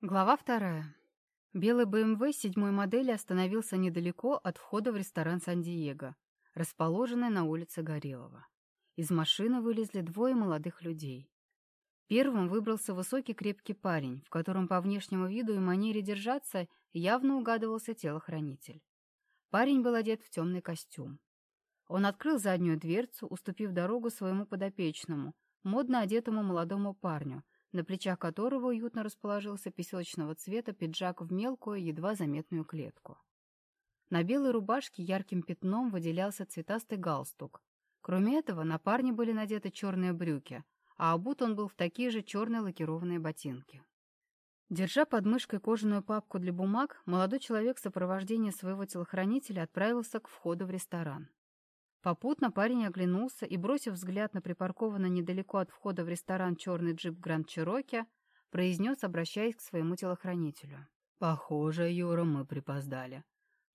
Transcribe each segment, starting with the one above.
Глава вторая. Белый БМВ седьмой модели остановился недалеко от входа в ресторан «Сан-Диего», расположенный на улице Горелого. Из машины вылезли двое молодых людей. Первым выбрался высокий крепкий парень, в котором по внешнему виду и манере держаться явно угадывался телохранитель. Парень был одет в темный костюм. Он открыл заднюю дверцу, уступив дорогу своему подопечному, модно одетому молодому парню, на плечах которого уютно расположился песочного цвета пиджак в мелкую, едва заметную клетку. На белой рубашке ярким пятном выделялся цветастый галстук. Кроме этого, на парне были надеты черные брюки, а обут он был в такие же черные лакированные ботинки. Держа под мышкой кожаную папку для бумаг, молодой человек в сопровождении своего телохранителя отправился к входу в ресторан. Попутно парень оглянулся и, бросив взгляд на припаркованный недалеко от входа в ресторан черный джип Гранд Чироки, произнес, обращаясь к своему телохранителю. «Похоже, Юра, мы припоздали.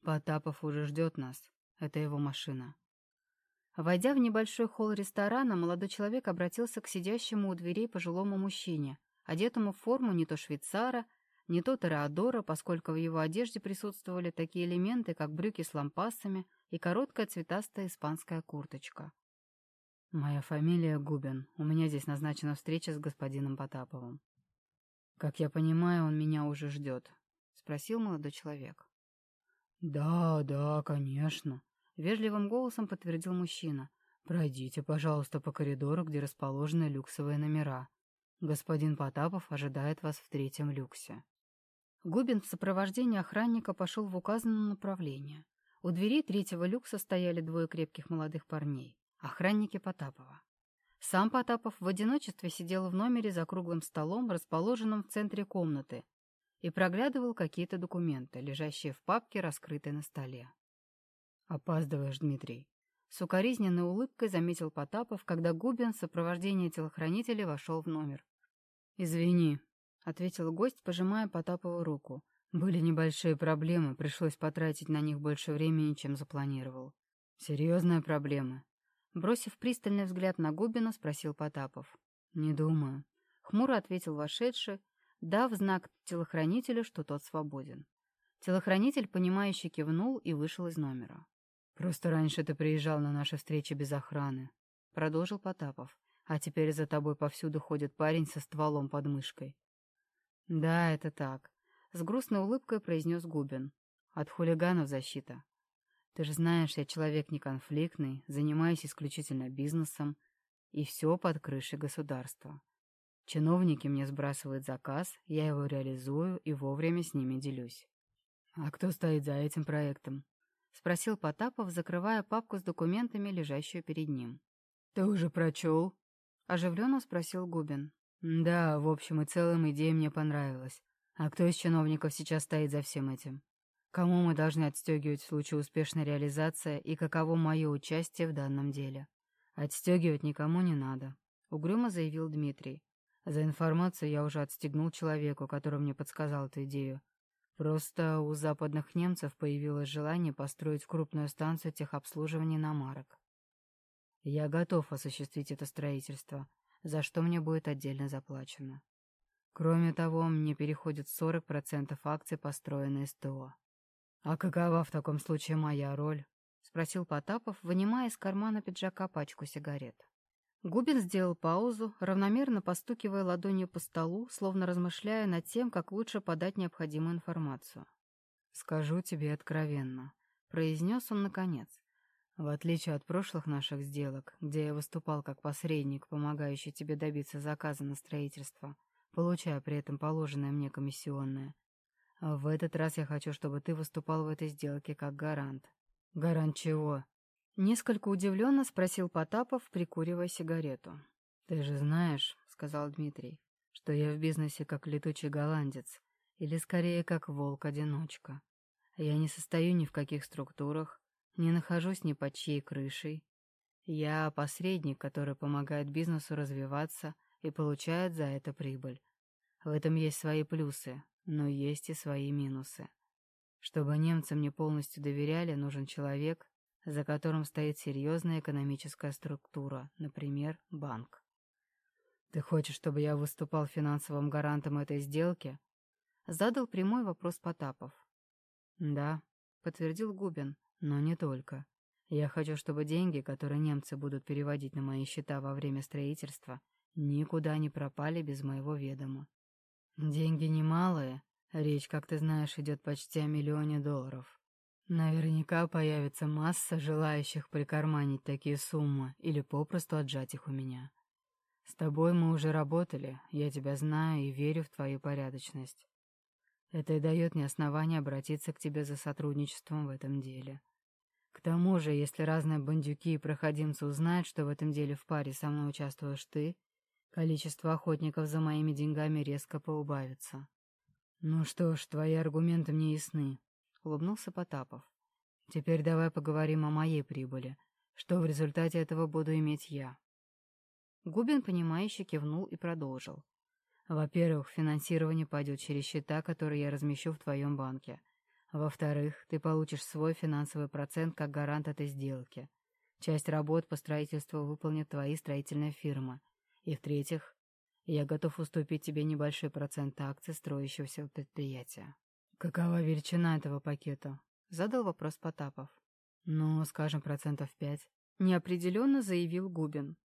Потапов уже ждет нас. Это его машина». Войдя в небольшой холл ресторана, молодой человек обратился к сидящему у дверей пожилому мужчине, одетому в форму не то швейцара, не то Тореадора, поскольку в его одежде присутствовали такие элементы, как брюки с лампасами и короткая цветастая испанская курточка. «Моя фамилия Губин. У меня здесь назначена встреча с господином Потаповым». «Как я понимаю, он меня уже ждет», — спросил молодой человек. «Да, да, конечно», — вежливым голосом подтвердил мужчина. «Пройдите, пожалуйста, по коридору, где расположены люксовые номера. Господин Потапов ожидает вас в третьем люксе». Губин в сопровождении охранника пошел в указанном направлении. У двери третьего люкса стояли двое крепких молодых парней, охранники Потапова. Сам Потапов в одиночестве сидел в номере за круглым столом, расположенным в центре комнаты, и проглядывал какие-то документы, лежащие в папке, раскрытой на столе. «Опаздываешь, Дмитрий», — с укоризненной улыбкой заметил Потапов, когда Губин в сопровождении телохранителя вошел в номер. «Извини», — ответил гость, пожимая Потапову руку. «Были небольшие проблемы, пришлось потратить на них больше времени, чем запланировал». «Серьезные проблемы?» Бросив пристальный взгляд на Губина, спросил Потапов. «Не думаю». Хмуро ответил вошедший, дав знак телохранителю, что тот свободен. Телохранитель, понимающе кивнул и вышел из номера. «Просто раньше ты приезжал на наши встречи без охраны», — продолжил Потапов. «А теперь за тобой повсюду ходит парень со стволом под мышкой. «Да, это так», — с грустной улыбкой произнес Губин. «От хулиганов защита. Ты же знаешь, я человек неконфликтный, занимаюсь исключительно бизнесом, и все под крышей государства. Чиновники мне сбрасывают заказ, я его реализую и вовремя с ними делюсь». «А кто стоит за этим проектом?» — спросил Потапов, закрывая папку с документами, лежащую перед ним. «Ты уже прочел?» — оживленно спросил Губин. Да, в общем и целом идея мне понравилась. А кто из чиновников сейчас стоит за всем этим? Кому мы должны отстегивать в случае успешной реализации и каково мое участие в данном деле? Отстегивать никому не надо, — угрюмо заявил Дмитрий. За информацию я уже отстегнул человеку, который мне подсказал эту идею. Просто у западных немцев появилось желание построить крупную станцию техобслуживания иномарок. Я готов осуществить это строительство, за что мне будет отдельно заплачено. Кроме того, мне переходит 40% акций, построенной СТО. «А какова в таком случае моя роль?» — спросил Потапов, вынимая из кармана пиджака пачку сигарет. Губин сделал паузу, равномерно постукивая ладонью по столу, словно размышляя над тем, как лучше подать необходимую информацию. «Скажу тебе откровенно», — произнес он наконец. В отличие от прошлых наших сделок, где я выступал как посредник, помогающий тебе добиться заказа на строительство, получая при этом положенное мне комиссионное, в этот раз я хочу, чтобы ты выступал в этой сделке как гарант. Гарант чего? Несколько удивленно спросил Потапов, прикуривая сигарету. Ты же знаешь, сказал Дмитрий, что я в бизнесе как летучий голландец, или скорее как волк-одиночка. Я не состою ни в каких структурах, не нахожусь ни под чьей крышей. Я посредник, который помогает бизнесу развиваться и получает за это прибыль. В этом есть свои плюсы, но есть и свои минусы. Чтобы немцы мне полностью доверяли, нужен человек, за которым стоит серьезная экономическая структура, например, банк. Ты хочешь, чтобы я выступал финансовым гарантом этой сделки? Задал прямой вопрос Потапов. «Да», — подтвердил Губин, — «но не только. Я хочу, чтобы деньги, которые немцы будут переводить на мои счета во время строительства, никуда не пропали без моего ведома. Деньги немалые, речь, как ты знаешь, идет почти о миллионе долларов. Наверняка появится масса желающих прикарманить такие суммы или попросту отжать их у меня. С тобой мы уже работали, я тебя знаю и верю в твою порядочность. Это и дает мне основание обратиться к тебе за сотрудничеством в этом деле. К тому же, если разные бандюки и проходимцы узнают, что в этом деле в паре со мной участвуешь ты, количество охотников за моими деньгами резко поубавится. Ну что ж, твои аргументы мне ясны, — улыбнулся Потапов. Теперь давай поговорим о моей прибыли. Что в результате этого буду иметь я? Губин, понимающе кивнул и продолжил. Во-первых, финансирование пойдет через счета, которые я размещу в твоем банке. Во-вторых, ты получишь свой финансовый процент как гарант этой сделки. Часть работ по строительству выполнит твои строительные фирмы. И в-третьих, я готов уступить тебе небольшой процент акций строящегося предприятия. Какова величина этого пакета? Задал вопрос Потапов. Ну, скажем, процентов пять. Неопределенно заявил Губин.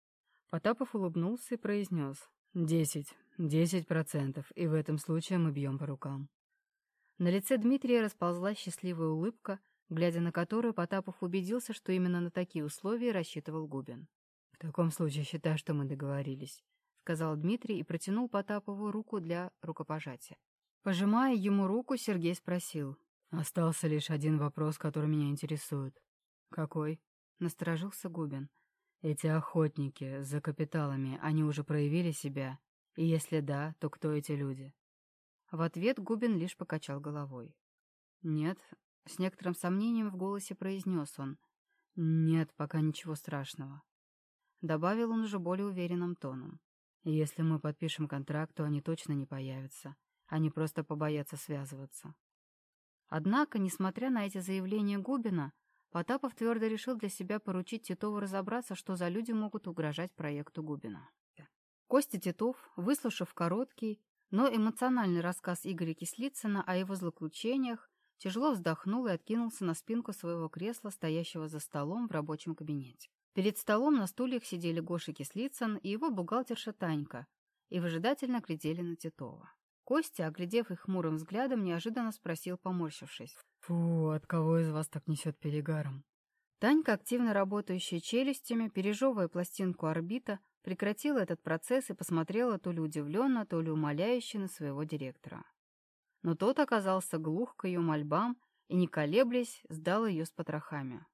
Потапов улыбнулся и произнес. Десять. Десять процентов, и в этом случае мы бьем по рукам. На лице Дмитрия расползлась счастливая улыбка, глядя на которую Потапов убедился, что именно на такие условия рассчитывал Губин. «В таком случае считаю, что мы договорились», — сказал Дмитрий и протянул Потапову руку для рукопожатия. Пожимая ему руку, Сергей спросил. «Остался лишь один вопрос, который меня интересует». «Какой?» — насторожился Губин. «Эти охотники за капиталами, они уже проявили себя и если да, то кто эти люди? В ответ Губин лишь покачал головой. Нет, с некоторым сомнением в голосе произнес он. Нет, пока ничего страшного. Добавил он уже более уверенным тоном. Если мы подпишем контракт, то они точно не появятся. Они просто побоятся связываться. Однако, несмотря на эти заявления Губина, Потапов твердо решил для себя поручить Титову разобраться, что за люди могут угрожать проекту Губина. Костя Титов, выслушав короткий, но эмоциональный рассказ Игоря Кислицына о его злоключениях, тяжело вздохнул и откинулся на спинку своего кресла, стоящего за столом в рабочем кабинете. Перед столом на стульях сидели Гоша Кислицын и его бухгалтерша Танька, и выжидательно глядели на Титова. Костя, оглядев их хмурым взглядом, неожиданно спросил, поморщившись. «Фу, от кого из вас так несет перегаром?» Танька, активно работающая челюстями, пережевывая пластинку орбита, прекратила этот процесс и посмотрела то ли удивленно, то ли умоляюще на своего директора. Но тот оказался глух к ее мольбам и, не колеблясь, сдал ее с потрохами.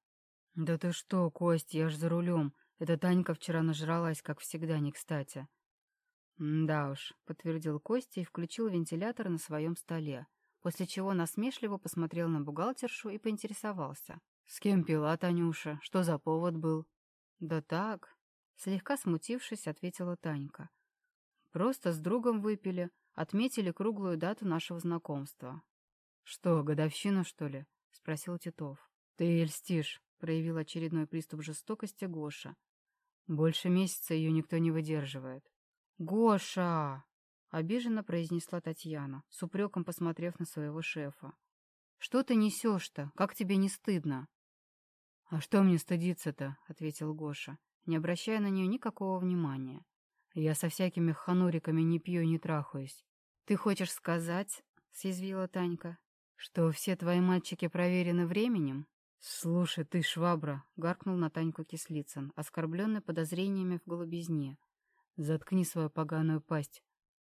«Да ты что, Кость, я ж за рулем. Эта Танька вчера нажралась, как всегда, не кстати». «Да уж», — подтвердил Костя и включил вентилятор на своем столе, после чего насмешливо посмотрел на бухгалтершу и поинтересовался. «С кем пила Танюша? Что за повод был?» «Да так», Слегка смутившись, ответила Танька. Просто с другом выпили, отметили круглую дату нашего знакомства. Что, годовщину, что ли? Спросил Титов. Ты льстишь, проявил очередной приступ жестокости Гоша. Больше месяца ее никто не выдерживает. Гоша! Обиженно произнесла Татьяна, с упреком посмотрев на своего шефа. «Что ты несешь-то? Как тебе не стыдно?» «А что мне стыдиться-то?» — ответил Гоша не обращая на нее никакого внимания. «Я со всякими хануриками не пью и не трахаюсь». «Ты хочешь сказать, — съязвила Танька, — что все твои мальчики проверены временем?» «Слушай, ты швабра!» — гаркнул на Таньку Кислицын, оскорбленный подозрениями в голубизне. «Заткни свою поганую пасть.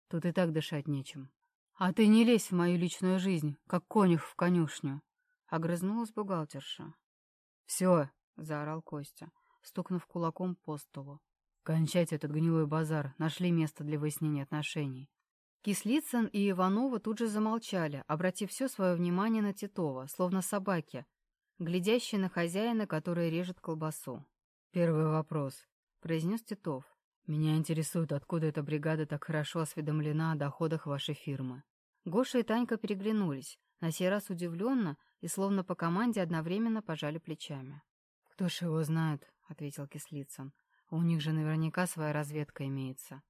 Тут и так дышать нечем». «А ты не лезь в мою личную жизнь, как конюх в конюшню!» — огрызнулась бухгалтерша. «Все!» — заорал Костя стукнув кулаком по столу. «Кончайте этот гнилой базар, нашли место для выяснения отношений». Кислицын и Иванова тут же замолчали, обратив все свое внимание на Титова, словно собаки, глядящие на хозяина, который режет колбасу. «Первый вопрос», — произнес Титов. «Меня интересует, откуда эта бригада так хорошо осведомлена о доходах вашей фирмы». Гоша и Танька переглянулись, на сей раз удивленно и словно по команде одновременно пожали плечами. «Кто ж его знает?» ответил Кислицын. «У них же наверняка своя разведка имеется».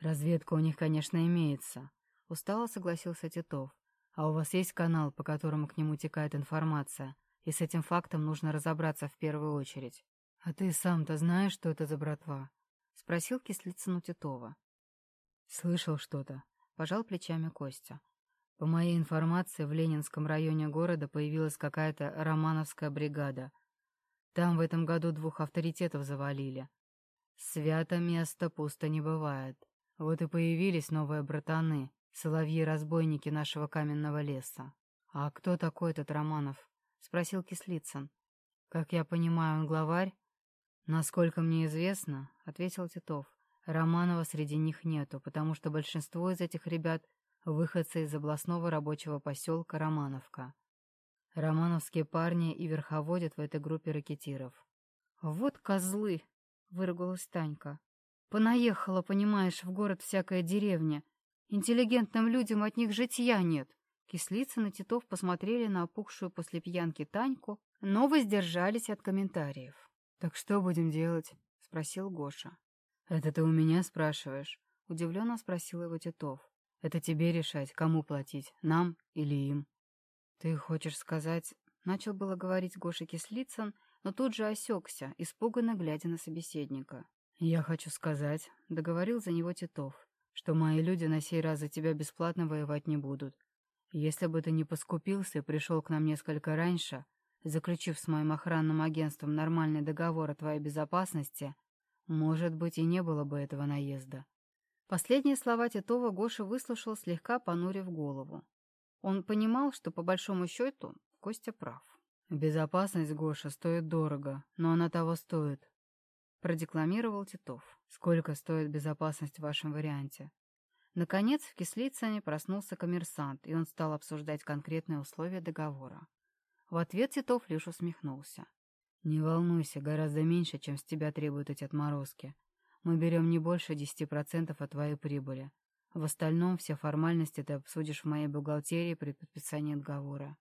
«Разведка у них, конечно, имеется», — Устало согласился Титов. А у вас есть канал, по которому к нему текает информация, и с этим фактом нужно разобраться в первую очередь. А ты сам-то знаешь, что это за братва? Спросил Кислицын Титова. Слышал что-то. Пожал плечами Костя. По моей информации, в Ленинском районе города появилась какая-то романовская бригада. Там в этом году двух авторитетов завалили. Свято место пусто не бывает. Вот и появились новые братаны, соловьи-разбойники нашего каменного леса. «А кто такой этот Романов?» — спросил Кислицын. «Как я понимаю, он главарь?» «Насколько мне известно», — ответил Титов, — «Романова среди них нету, потому что большинство из этих ребят — выходцы из областного рабочего поселка Романовка. Романовские парни и верховодят в этой группе ракетиров». «Вот козлы!» — выругалась Танька. «Понаехала, понимаешь, в город всякая деревня, Интеллигентным людям от них житья нет. Кислицын и Титов посмотрели на опухшую после пьянки Таньку, но воздержались от комментариев. «Так что будем делать?» — спросил Гоша. «Это ты у меня спрашиваешь?» — удивленно спросил его Титов. «Это тебе решать, кому платить, нам или им?» «Ты хочешь сказать...» — начал было говорить Гоша Кислицын, но тут же осекся, испуганно глядя на собеседника. «Я хочу сказать...» — договорил за него Титов что мои люди на сей раз за тебя бесплатно воевать не будут. Если бы ты не поскупился и пришел к нам несколько раньше, заключив с моим охранным агентством нормальный договор о твоей безопасности, может быть, и не было бы этого наезда. Последние слова Титова Гоша выслушал, слегка понурив голову. Он понимал, что, по большому счету, Костя прав. «Безопасность, Гоша, стоит дорого, но она того стоит», — продекламировал Титов. Сколько стоит безопасность в вашем варианте? Наконец, в Кислицыне проснулся коммерсант, и он стал обсуждать конкретные условия договора. В ответ Титов лишь усмехнулся. «Не волнуйся, гораздо меньше, чем с тебя требуют эти отморозки. Мы берем не больше 10% от твоей прибыли. В остальном все формальности ты обсудишь в моей бухгалтерии при подписании договора».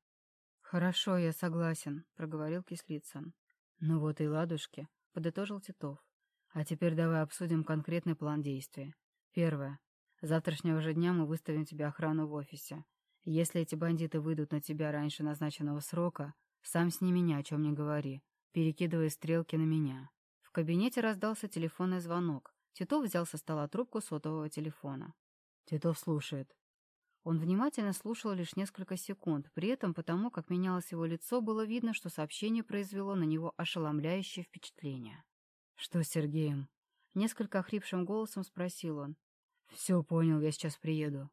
«Хорошо, я согласен», — проговорил Кислицын. «Ну вот и ладушки», — подытожил Титов. А теперь давай обсудим конкретный план действия. Первое. Завтрашнего же дня мы выставим тебе охрану в офисе. Если эти бандиты выйдут на тебя раньше назначенного срока, сам с ними ни о чем не говори, перекидывая стрелки на меня. В кабинете раздался телефонный звонок. Титов взял со стола трубку сотового телефона. Титов слушает. Он внимательно слушал лишь несколько секунд, при этом потому, как менялось его лицо, было видно, что сообщение произвело на него ошеломляющее впечатление. «Что с Сергеем?» Несколько охрипшим голосом спросил он. «Все понял, я сейчас приеду».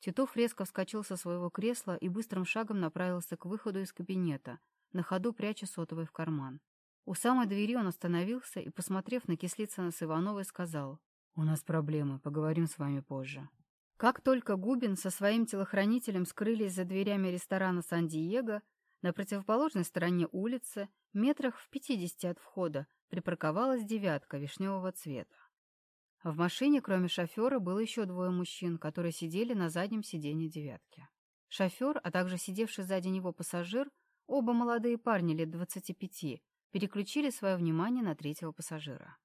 Титов резко вскочил со своего кресла и быстрым шагом направился к выходу из кабинета, на ходу пряча сотовый в карман. У самой двери он остановился и, посмотрев на Кислицына с Ивановой, сказал. «У нас проблемы, поговорим с вами позже». Как только Губин со своим телохранителем скрылись за дверями ресторана «Сан-Диего», на противоположной стороне улицы, метрах в пятидесяти от входа, припарковалась девятка вишневого цвета. В машине, кроме шофера, было еще двое мужчин, которые сидели на заднем сиденье девятки. Шофер, а также сидевший сзади него пассажир, оба молодые парни лет 25, переключили свое внимание на третьего пассажира.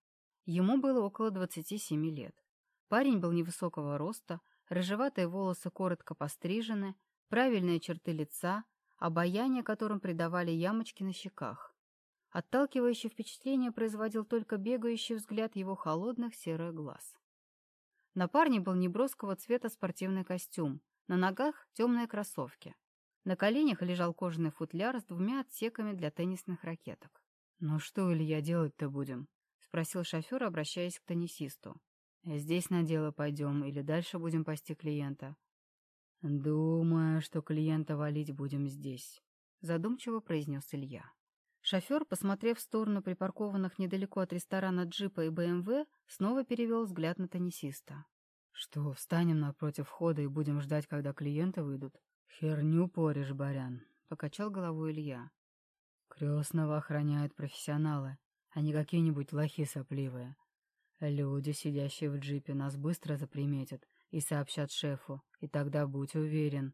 Ему было около 27 лет. Парень был невысокого роста, рыжеватые волосы коротко пострижены, правильные черты лица, обаяние которым придавали ямочки на щеках. Отталкивающее впечатление производил только бегающий взгляд его холодных серых глаз. На парне был неброского цвета спортивный костюм, на ногах темные кроссовки. На коленях лежал кожаный футляр с двумя отсеками для теннисных ракеток. «Ну что, Илья, делать-то будем?» — спросил шофер, обращаясь к теннисисту. «Здесь на дело пойдем или дальше будем пасти клиента?» «Думаю, что клиента валить будем здесь», — задумчиво произнес Илья. Шофер, посмотрев в сторону припаркованных недалеко от ресторана джипа и БМВ, снова перевел взгляд на теннисиста. «Что, встанем напротив входа и будем ждать, когда клиенты выйдут?» «Херню порешь, барян», — покачал головой Илья. «Крестного охраняют профессионалы, а не какие-нибудь лохи сопливые. Люди, сидящие в джипе, нас быстро заприметят и сообщат шефу, и тогда, будь уверен,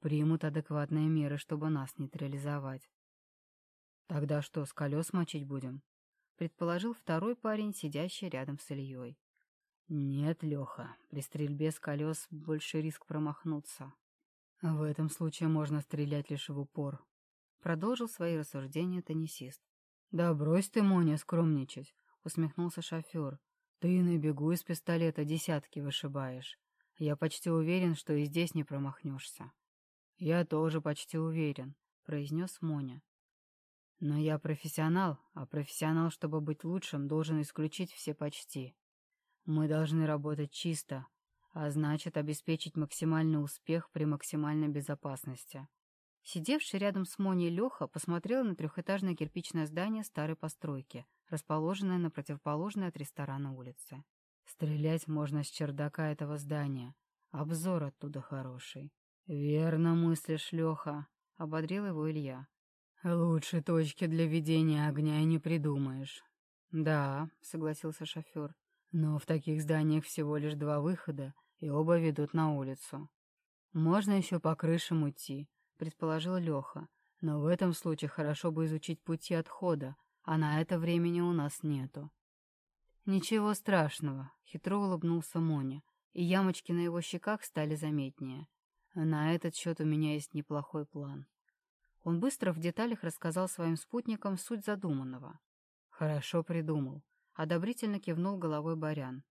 примут адекватные меры, чтобы нас нейтрализовать. «Тогда что, с колес мочить будем?» — предположил второй парень, сидящий рядом с Ильей. «Нет, Леха, при стрельбе с колес больше риск промахнуться. В этом случае можно стрелять лишь в упор», — продолжил свои рассуждения теннисист. «Да брось ты, Моня, скромничать», — усмехнулся шофер. «Ты на бегу из пистолета десятки вышибаешь. Я почти уверен, что и здесь не промахнешься». «Я тоже почти уверен», — произнес Моня. «Но я профессионал, а профессионал, чтобы быть лучшим, должен исключить все почти. Мы должны работать чисто, а значит обеспечить максимальный успех при максимальной безопасности. Сидевший рядом с Моней Леха посмотрел на трехэтажное кирпичное здание старой постройки, расположенное на противоположной от ресторана улице. Стрелять можно с чердака этого здания. Обзор оттуда хороший. «Верно мыслишь, Леха», — ободрил его Илья. «Лучше точки для ведения огня и не придумаешь». «Да», — согласился шофер, — «но в таких зданиях всего лишь два выхода, и оба ведут на улицу. Можно еще по крышам уйти, предположил Леха. Но в этом случае хорошо бы изучить пути отхода, а на это времени у нас нету. Ничего страшного, хитро улыбнулся Моня, и ямочки на его щеках стали заметнее. На этот счет у меня есть неплохой план. Он быстро в деталях рассказал своим спутникам суть задуманного. «Хорошо придумал», — одобрительно кивнул головой Барян.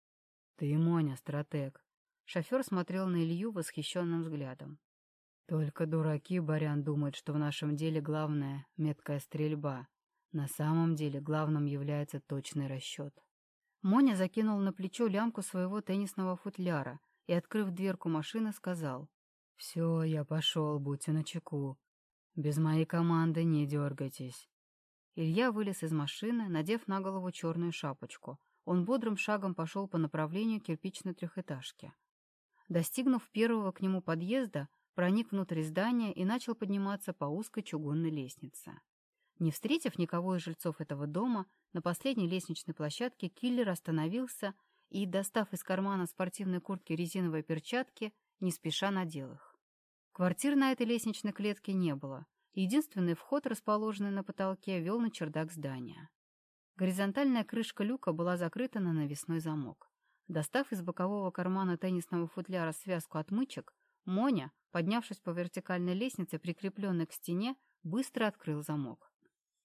«Ты, Моня, стратег». Шофер смотрел на Илью восхищенным взглядом. Только дураки, Барян, думают, что в нашем деле главное — меткая стрельба. На самом деле главным является точный расчет. Моня закинул на плечо лямку своего теннисного футляра и, открыв дверку машины, сказал. «Все, я пошел, будьте начеку. Без моей команды не дергайтесь». Илья вылез из машины, надев на голову черную шапочку. Он бодрым шагом пошел по направлению кирпичной трехэтажки. Достигнув первого к нему подъезда, проник внутрь здания и начал подниматься по узкой чугунной лестнице. Не встретив никого из жильцов этого дома, на последней лестничной площадке киллер остановился и, достав из кармана спортивной куртки резиновые перчатки, не спеша надел их. Квартир на этой лестничной клетке не было. Единственный вход, расположенный на потолке, вел на чердак здания. Горизонтальная крышка люка была закрыта на навесной замок. Достав из бокового кармана теннисного футляра связку отмычек, Моня, поднявшись по вертикальной лестнице, прикрепленной к стене, быстро открыл замок.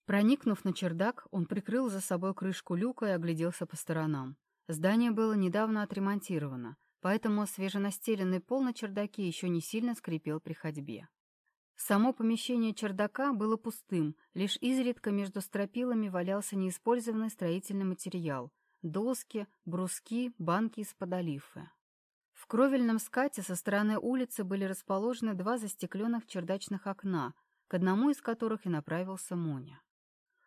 Проникнув на чердак, он прикрыл за собой крышку люка и огляделся по сторонам. Здание было недавно отремонтировано, поэтому свеженастеленный пол на чердаке еще не сильно скрипел при ходьбе. Само помещение чердака было пустым, лишь изредка между стропилами валялся неиспользованный строительный материал — доски, бруски, банки из-под олифы. В кровельном скате со стороны улицы были расположены два застекленных чердачных окна, к одному из которых и направился Моня.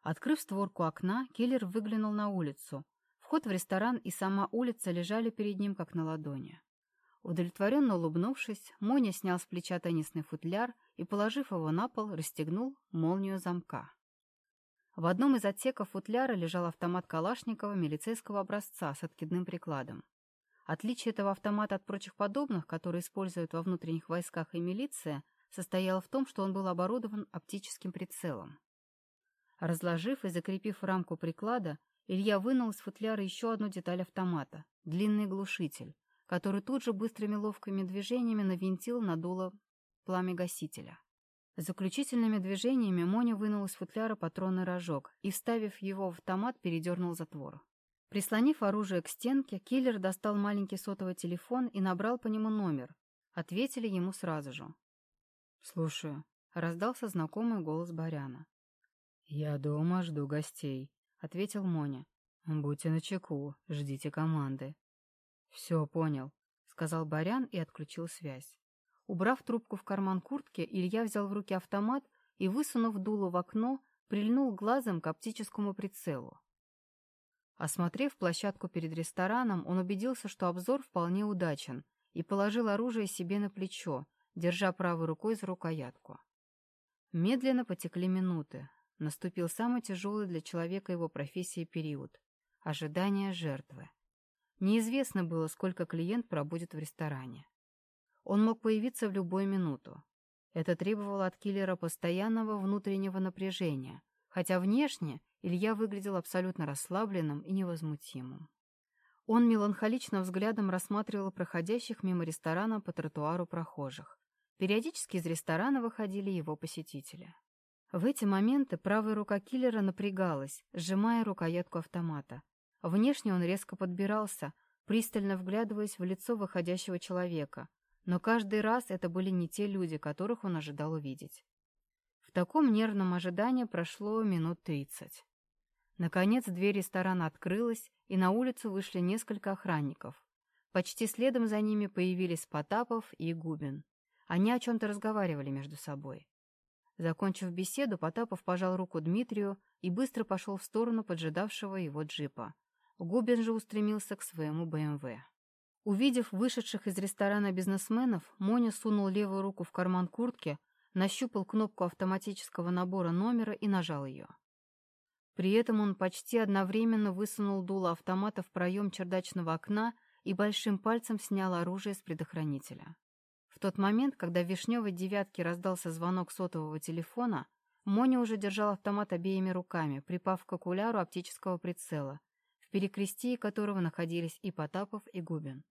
Открыв створку окна, киллер выглянул на улицу. Вход в ресторан и сама улица лежали перед ним, как на ладони. Удовлетворенно улыбнувшись, Моня снял с плеча теннисный футляр и, положив его на пол, расстегнул молнию замка. В одном из отсеков футляра лежал автомат Калашникова милицейского образца с откидным прикладом. Отличие этого автомата от прочих подобных, которые используют во внутренних войсках и милиция, состояло в том, что он был оборудован оптическим прицелом. Разложив и закрепив рамку приклада, Илья вынул из футляра еще одну деталь автомата — длинный глушитель, который тут же быстрыми ловкими движениями навинтил на дуло пламя гасителя. Заключительными движениями Моня вынул из футляра патронный рожок и, вставив его в автомат, передернул затвор. Прислонив оружие к стенке, киллер достал маленький сотовый телефон и набрал по нему номер. Ответили ему сразу же. «Слушаю», — раздался знакомый голос Баряна. «Я дома, жду гостей», — ответил Моня. «Будьте начеку, ждите команды». «Все, понял», — сказал Барян и отключил связь. Убрав трубку в карман куртки, Илья взял в руки автомат и, высунув дуло в окно, прильнул глазом к оптическому прицелу. Осмотрев площадку перед рестораном, он убедился, что обзор вполне удачен, и положил оружие себе на плечо, держа правой рукой за рукоятку. Медленно потекли минуты. Наступил самый тяжелый для человека его профессии период — ожидание жертвы. Неизвестно было, сколько клиент пробудет в ресторане. Он мог появиться в любую минуту. Это требовало от киллера постоянного внутреннего напряжения, хотя внешне Илья выглядел абсолютно расслабленным и невозмутимым. Он меланхолично взглядом рассматривал проходящих мимо ресторана по тротуару прохожих. Периодически из ресторана выходили его посетители. В эти моменты правая рука киллера напрягалась, сжимая рукоятку автомата. Внешне он резко подбирался, пристально вглядываясь в лицо выходящего человека, но каждый раз это были не те люди, которых он ожидал увидеть. В таком нервном ожидании прошло минут тридцать. Наконец дверь ресторана открылась, и на улицу вышли несколько охранников. Почти следом за ними появились Потапов и Губин. Они о чем-то разговаривали между собой. Закончив беседу, Потапов пожал руку Дмитрию и быстро пошел в сторону поджидавшего его джипа. Губин же устремился к своему БМВ. Увидев вышедших из ресторана бизнесменов, Моня сунул левую руку в карман куртки, нащупал кнопку автоматического набора номера и нажал ее. При этом он почти одновременно высунул дуло автомата в проем чердачного окна и большим пальцем снял оружие с предохранителя. В тот момент, когда в вишневой девятке раздался звонок сотового телефона, Моня уже держал автомат обеими руками, припав к окуляру оптического прицела, перекрестии которого находились и Потапов, и Губин.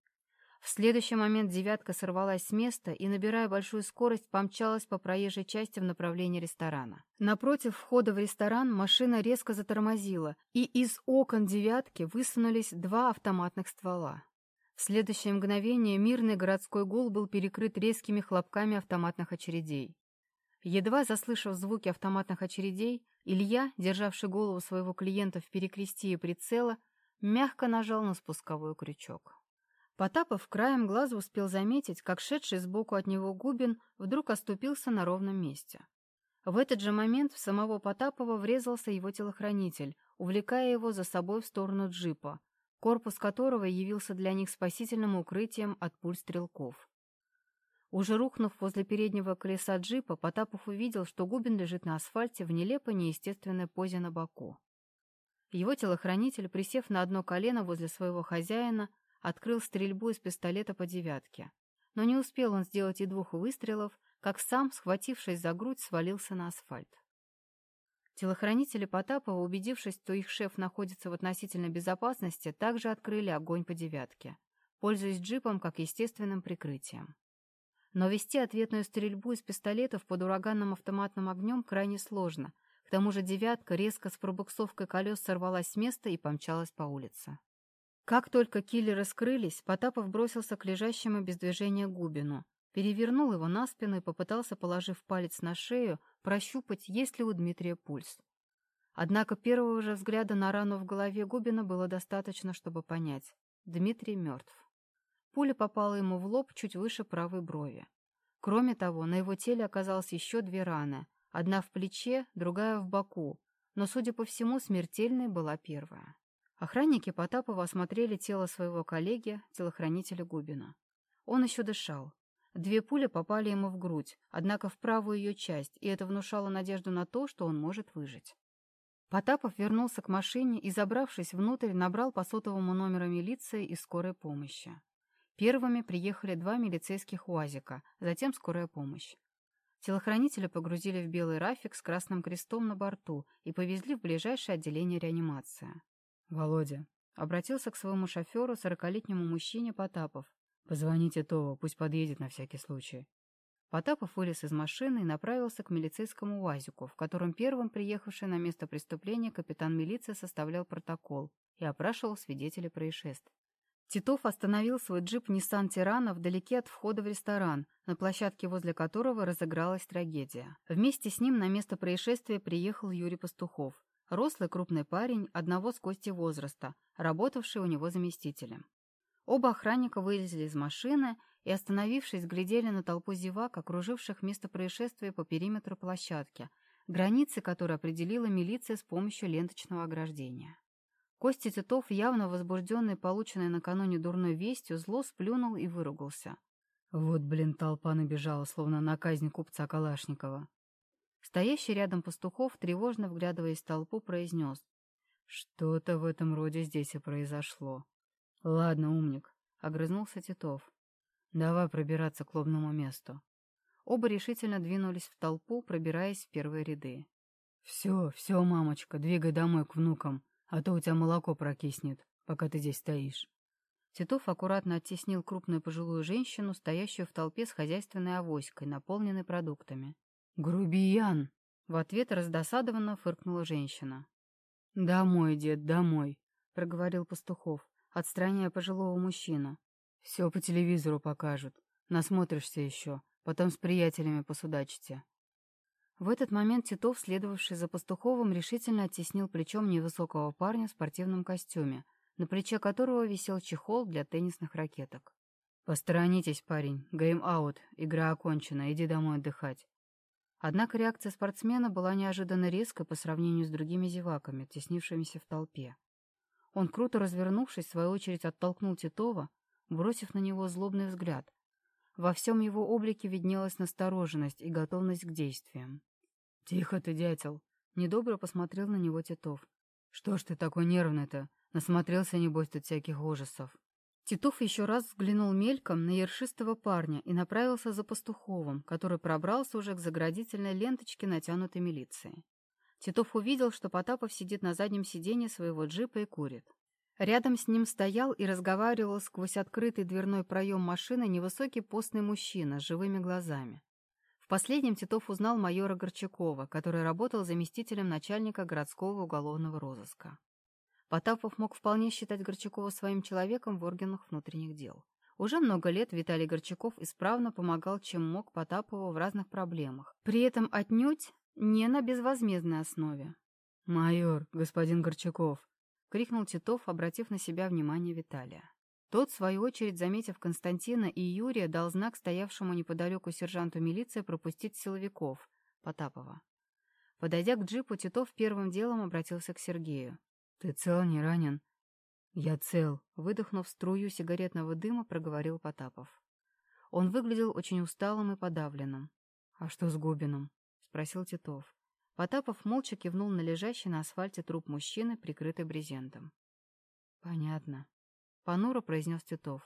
В следующий момент «девятка» сорвалась с места и, набирая большую скорость, помчалась по проезжей части в направлении ресторана. Напротив входа в ресторан машина резко затормозила, и из окон «девятки» высунулись два автоматных ствола. В следующее мгновение мирный городской гул был перекрыт резкими хлопками автоматных очередей. Едва заслышав звуки автоматных очередей, Илья, державший голову своего клиента в перекрестии прицела, мягко нажал на спусковой крючок. Потапов краем глаза успел заметить, как шедший сбоку от него Губин вдруг оступился на ровном месте. В этот же момент в самого Потапова врезался его телохранитель, увлекая его за собой в сторону джипа, корпус которого явился для них спасительным укрытием от пуль стрелков. Уже рухнув возле переднего колеса джипа, Потапов увидел, что Губин лежит на асфальте в нелепо неестественной позе на боку. Его телохранитель, присев на одно колено возле своего хозяина, открыл стрельбу из пистолета по девятке. Но не успел он сделать и двух выстрелов, как сам, схватившись за грудь, свалился на асфальт. Телохранители Потапова, убедившись, что их шеф находится в относительной безопасности, также открыли огонь по девятке, пользуясь джипом как естественным прикрытием. Но вести ответную стрельбу из пистолетов под ураганным автоматным огнем крайне сложно. К тому же девятка резко с пробуксовкой колес сорвалась с места и помчалась по улице. Как только киллеры скрылись, Потапов бросился к лежащему без движения Губину, перевернул его на спину и попытался, положив палец на шею, прощупать, есть ли у Дмитрия пульс. Однако первого же взгляда на рану в голове Губина было достаточно, чтобы понять — Дмитрий мертв. Пуля попала ему в лоб чуть выше правой брови. Кроме того, на его теле оказалось еще две раны, одна в плече, другая в боку, но, судя по всему, смертельной была первая. Охранники Потапова осмотрели тело своего коллеги, телохранителя Губина. Он еще дышал, Две пули попали ему в грудь, однако в правую ее часть, и это внушало надежду на то, что он может выжить. Потапов вернулся к машине и, забравшись внутрь, набрал по сотовому номеру милиции и скорой помощи. Первыми приехали два милицейских УАЗика, затем скорая помощь. Телохранителя погрузили в белый рафик с красным крестом на борту и повезли в ближайшее отделение реанимации. «Володя», — обратился к своему шоферу, сорокалетнему мужчине Потапов, «Позвоните Това, пусть подъедет на всякий случай». Потапов вылез из машины и направился к милицейскому УАЗику, в котором первым приехавший на место преступления капитан милиции составлял протокол и опрашивал свидетелей происшествия. Титов остановил свой джип Nissan Тирана вдалеке от входа в ресторан, на площадке возле которого разыгралась трагедия. Вместе с ним на место происшествия приехал Юрий Пастухов, рослый крупный парень одного с Кости возраста, работавший у него заместителем. Оба охранника вылезли из машины и, остановившись, глядели на толпу зевак, окруживших место происшествия по периметру площадки, границы которой определила милиция с помощью ленточного ограждения. Костя Титов, явно возбужденный полученной накануне дурной вестью, зло сплюнул и выругался. Вот, блин, толпа набежала, словно на казнь купца Калашникова. Стоящий рядом пастухов, тревожно вглядываясь в толпу, произнес. Что-то в этом роде здесь и произошло. «Ладно, умник», — огрызнулся Титов. «Давай пробираться к лобному месту». Оба решительно двинулись в толпу, пробираясь в первые ряды. «Все, все, мамочка, двигай домой к внукам, а то у тебя молоко прокиснет, пока ты здесь стоишь». Титов аккуратно оттеснил крупную пожилую женщину, стоящую в толпе с хозяйственной авоськой, наполненной продуктами. «Грубиян!» В ответ раздосадованно фыркнула женщина. «Домой, дед, домой», — проговорил Пастухов, отстраняя пожилого мужчину. «Все по телевизору покажут. Насмотришься еще. Потом с приятелями посудачите». В этот момент Титов, следовавший за Пастуховым, решительно оттеснил плечом невысокого парня в спортивном костюме, на плече которого висел чехол для теннисных ракеток. «Посторонитесь, парень. Game out. Игра окончена. Иди домой отдыхать». Однако реакция спортсмена была неожиданно резкой по сравнению с другими зеваками, теснившимися в толпе. Он, круто развернувшись, в свою очередь оттолкнул Титова, бросив на него злобный взгляд. Во всем его облике виднелась настороженность и готовность к действиям. «Тихо ты, дятел!» — недобро посмотрел на него Титов. «Что ж ты такой нервный-то? Насмотрелся, небось, тут всяких ужасов». Титов еще раз взглянул мельком на ершистого парня и направился за Пастуховым, который пробрался уже к заградительной ленточке натянутой милиции. Титов увидел, что Потапов сидит на заднем сиденье своего джипа и курит. Рядом с ним стоял и разговаривал сквозь открытый дверной проем машины невысокий постный мужчина с живыми глазами. В последнем Титов узнал майора Горчакова, который работал заместителем начальника городского уголовного розыска. Потапов мог вполне считать Горчакова своим человеком в органах внутренних дел. Уже много лет Виталий Горчаков исправно помогал, чем мог Потапову в разных проблемах, при этом отнюдь не на безвозмездной основе. «Майор, господин Горчаков!» — крикнул Титов, обратив на себя внимание Виталия. Тот, в свою очередь, заметив Константина и Юрия, дал знак стоявшему неподалеку сержанту милиции пропустить силовиков, Потапова. Подойдя к джипу, Титов первым делом обратился к Сергею. «Ты цел, не ранен?» «Я цел», — выдохнув струю сигаретного дыма, проговорил Потапов. Он выглядел очень усталым и подавленным. «А что с Губиным?» — спросил Титов. Потапов молча кивнул на лежащий на асфальте труп мужчины, прикрытый брезентом. «Понятно», — понуро произнес Титов.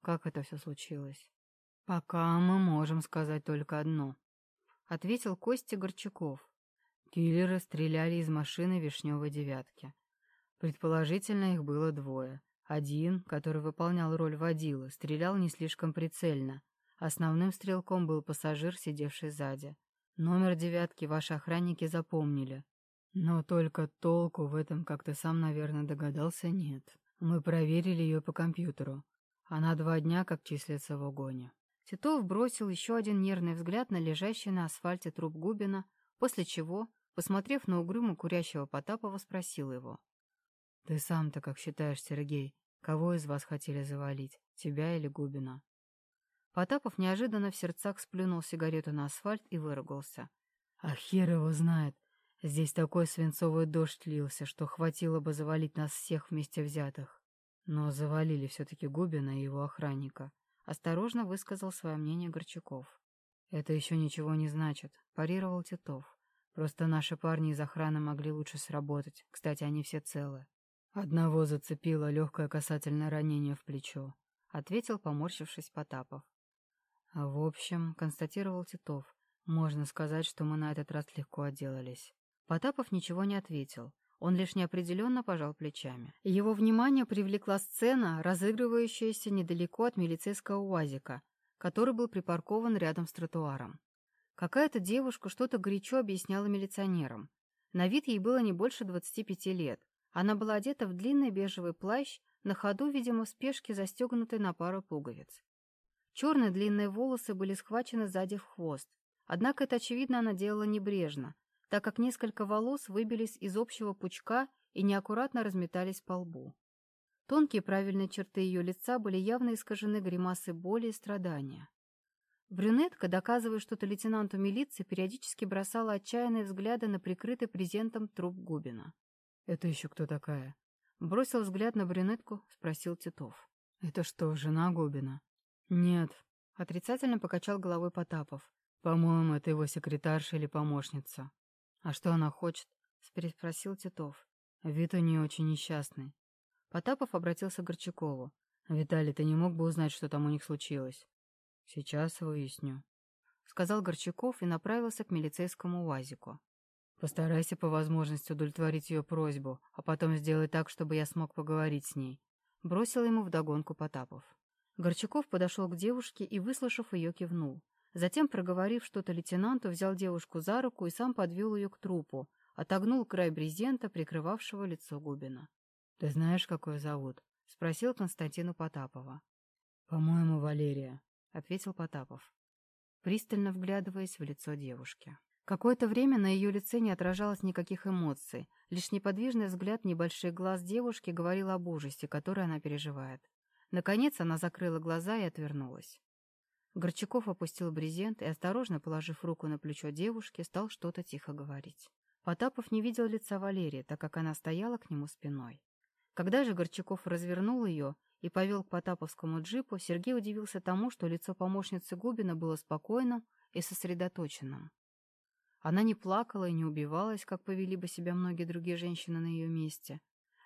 «Как это все случилось?» «Пока мы можем сказать только одно», — ответил Костя Горчаков. Киллеры стреляли из машины вишневой девятки. Предположительно, их было двое. Один, который выполнял роль водила, стрелял не слишком прицельно. Основным стрелком был пассажир, сидевший сзади. Номер девятки ваши охранники запомнили. Но только толку в этом, как ты сам, наверное, догадался, нет. Мы проверили ее по компьютеру. Она два дня как числится в угоне. Титов бросил еще один нервный взгляд на лежащий на асфальте труп Губина, после чего, посмотрев на угрюмо курящего Потапова, спросил его. «Ты сам-то как считаешь, Сергей, кого из вас хотели завалить, тебя или Губина?» Потапов неожиданно в сердцах сплюнул сигарету на асфальт и выругался. «А хер его знает! Здесь такой свинцовый дождь лился, что хватило бы завалить нас всех вместе взятых. Но завалили все-таки Губина и его охранника». Осторожно высказал свое мнение Горчаков. «Это еще ничего не значит», — парировал Титов. «Просто наши парни из охраны могли лучше сработать. Кстати, они все целы». «Одного зацепило легкое касательное ранение в плечо», — ответил, поморщившись Потапов. «В общем», — констатировал Титов, — «можно сказать, что мы на этот раз легко отделались». Потапов ничего не ответил. Он лишь неопределенно пожал плечами. Его внимание привлекла сцена, разыгрывающаяся недалеко от милицейского УАЗика, который был припаркован рядом с тротуаром. Какая-то девушка что-то горячо объясняла милиционерам. На вид ей было не больше 25 лет, она была одета в длинный бежевый плащ, на ходу, видимо, в спешке застегнутый на пару пуговиц. Черные длинные волосы были схвачены сзади в хвост. Однако это, очевидно, она делала небрежно, так как несколько волос выбились из общего пучка и неаккуратно разметались по лбу. Тонкие правильные черты ее лица были явно искажены гримасой боли и страдания. Брюнетка, доказывая что-то лейтенанту милиции, периодически бросала отчаянные взгляды на прикрытый презентом труп Губина. «Это еще кто такая?» Бросил взгляд на брюнетку, спросил Титов. «Это что, жена Губина?» «Нет», — отрицательно покачал головой Потапов. «По-моему, это его секретарша или помощница». «А что она хочет?» — переспросил Титов. Вид у нее очень несчастный. Потапов обратился к Горчакову. «Виталий, ты не мог бы узнать, что там у них случилось?» «Сейчас выясню», — сказал Горчаков и направился к милицейскому УАЗику. Постарайся по возможности удовлетворить ее просьбу, а потом сделай так, чтобы я смог поговорить с ней. Бросил ему вдогонку Потапов. Горчаков подошел к девушке и, выслушав ее, кивнул. Затем, проговорив что-то лейтенанту, взял девушку за руку и сам подвел ее к трупу, отогнул край брезента, прикрывавшего лицо Губина. — Ты знаешь, какое зовут? — спросил Константину Потапова. — По-моему, Валерия, — ответил Потапов, пристально вглядываясь в лицо девушки. Какое-то время на ее лице не отражалось никаких эмоций, лишь неподвижный взгляд небольших глаз девушки говорил об ужасе, который она переживает. Наконец она закрыла глаза и отвернулась. Горчаков опустил брезент и, осторожно положив руку на плечо девушки, стал что-то тихо говорить. Потапов не видел лица Валерии, так как она стояла к нему спиной. Когда же Горчаков развернул ее и повел к потаповскому джипу, Сергей удивился тому, что лицо помощницы Губина было спокойным и сосредоточенным. Она не плакала и не убивалась, как повели бы себя многие другие женщины на ее месте.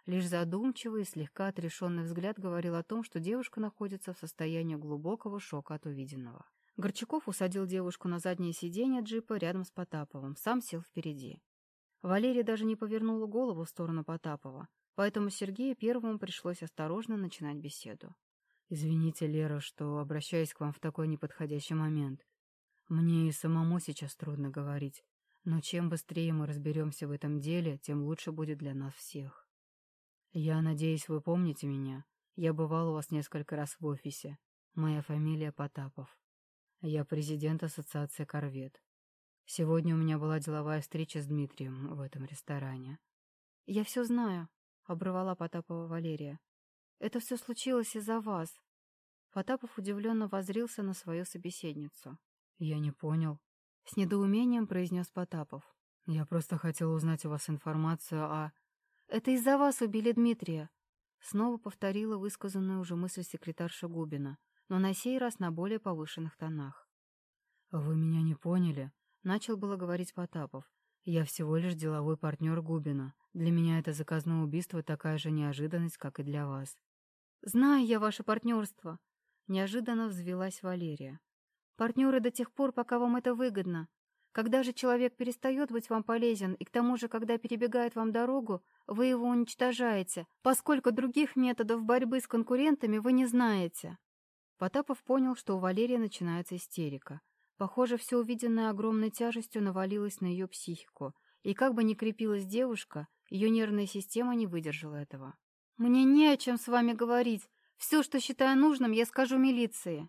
Лишь задумчивый и слегка отрешенный взгляд говорил о том, что девушка находится в состоянии глубокого шока от увиденного. Горчаков усадил девушку на заднее сиденье джипа рядом с Потаповым, сам сел впереди. Валерия даже не повернула голову в сторону Потапова, поэтому Сергею первому пришлось осторожно начинать беседу. «Извините, Лера, что обращаюсь к вам в такой неподходящий момент. Мне и самому сейчас трудно говорить, но чем быстрее мы разберемся в этом деле, тем лучше будет для нас всех. Я надеюсь, вы помните меня. Я бывал у вас несколько раз в офисе. Моя фамилия Потапов. Я президент Ассоциации «Корвет». Сегодня у меня была деловая встреча с Дмитрием в этом ресторане. «Я все знаю», — обрывала Потапова Валерия. «Это все случилось из-за вас». Потапов удивленно возрился на свою собеседницу. «Я не понял», — с недоумением произнес Потапов. «Я просто хотел узнать у вас информацию о...» «Это из-за вас убили Дмитрия», — снова повторила высказанную уже мысль секретарша Губина, но на сей раз на более повышенных тонах. «Вы меня не поняли», — начал было говорить Потапов. «Я всего лишь деловой партнер Губина. Для меня это заказное убийство такая же неожиданность, как и для вас». «Знаю я ваше партнерство», — неожиданно взвелась Валерия. Партнеры до тех пор, пока вам это выгодно. Когда же человек перестает быть вам полезен, и к тому же, когда перебегает вам дорогу, вы его уничтожаете, поскольку других методов борьбы с конкурентами вы не знаете. Потапов понял, что у Валерии начинается истерика. Похоже, все увиденное огромной тяжестью навалилось на ее психику, и как бы ни крепилась девушка, ее нервная система не выдержала этого. «Мне не о чем с вами говорить. Все, что считаю нужным, я скажу милиции»,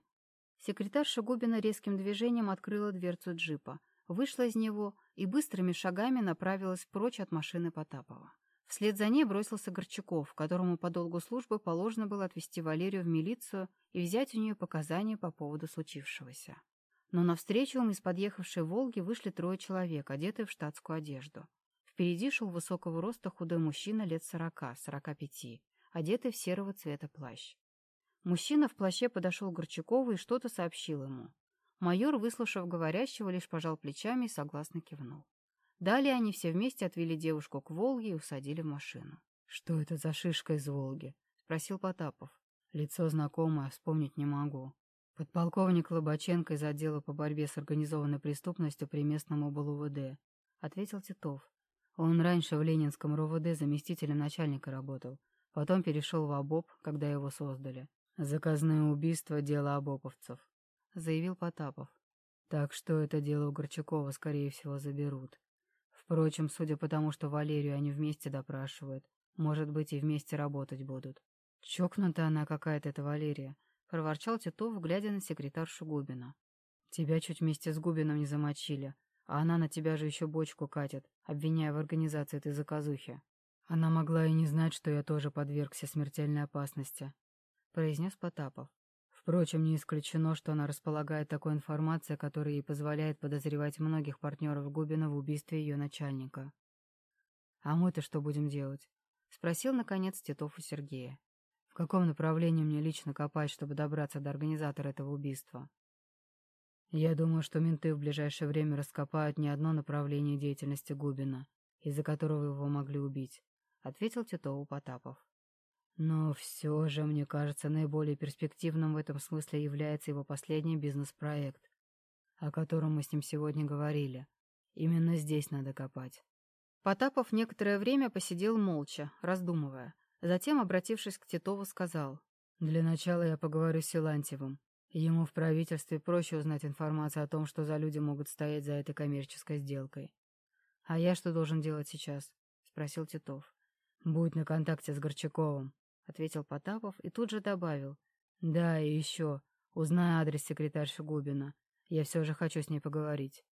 Секретарша Губина резким движением открыла дверцу джипа, вышла из него и быстрыми шагами направилась прочь от машины Потапова. Вслед за ней бросился Горчаков, которому по долгу службы положено было отвезти Валерию в милицию и взять у нее показания по поводу случившегося. Но навстречу им из подъехавшей «Волги» вышли трое человек, одетые в штатскую одежду. Впереди шел высокого роста худой мужчина лет сорока, сорока пяти, одетый в серого цвета плащ. Мужчина в плаще подошел к Горчакову и что-то сообщил ему. Майор, выслушав говорящего, лишь пожал плечами и согласно кивнул. Далее они все вместе отвели девушку к Волге и усадили в машину. — Что это за шишка из Волги? — спросил Потапов. — Лицо знакомое, вспомнить не могу. Подполковник Лобаченко из отдела по борьбе с организованной преступностью при местном ОБЛУВД, — ответил Титов. Он раньше в Ленинском РОВД заместителем начальника работал, потом перешел в ОБОП, когда его создали. «Заказное убийство — дело обоповцев», — заявил Потапов. «Так что это дело у Горчакова, скорее всего, заберут. Впрочем, судя по тому, что Валерию они вместе допрашивают, может быть, и вместе работать будут». «Чокнутая она какая-то, эта Валерия», — проворчал Титов, глядя на секретаршу Губина. «Тебя чуть вместе с Губином не замочили, а она на тебя же еще бочку катит, обвиняя в организации этой заказухи. Она могла и не знать, что я тоже подвергся смертельной опасности, — произнес Потапов. Впрочем, не исключено, что она располагает такой информацией, которая ей позволяет подозревать многих партнеров Губина в убийстве ее начальника. «А мы-то что будем делать?» — спросил, наконец, Титов у Сергея. «В каком направлении мне лично копать, чтобы добраться до организатора этого убийства?» «Я думаю, что менты в ближайшее время раскопают не одно направление деятельности Губина, из-за которого его могли убить», — ответил Титову Потапов. Но все же, мне кажется, наиболее перспективным в этом смысле является его последний бизнес-проект, о котором мы с ним сегодня говорили. Именно здесь надо копать. Потапов некоторое время посидел молча, раздумывая. Затем, обратившись к Титову, сказал. «Для начала я поговорю с Силантьевым. Ему в правительстве проще узнать информацию о том, что за люди могут стоять за этой коммерческой сделкой. «А я что должен делать сейчас?» — спросил Титов. «Будь на контакте с Горчаковым», — ответил Потапов и тут же добавил. «Да, и еще. Узнай адрес секретарши Губина. Я все же хочу с ней поговорить».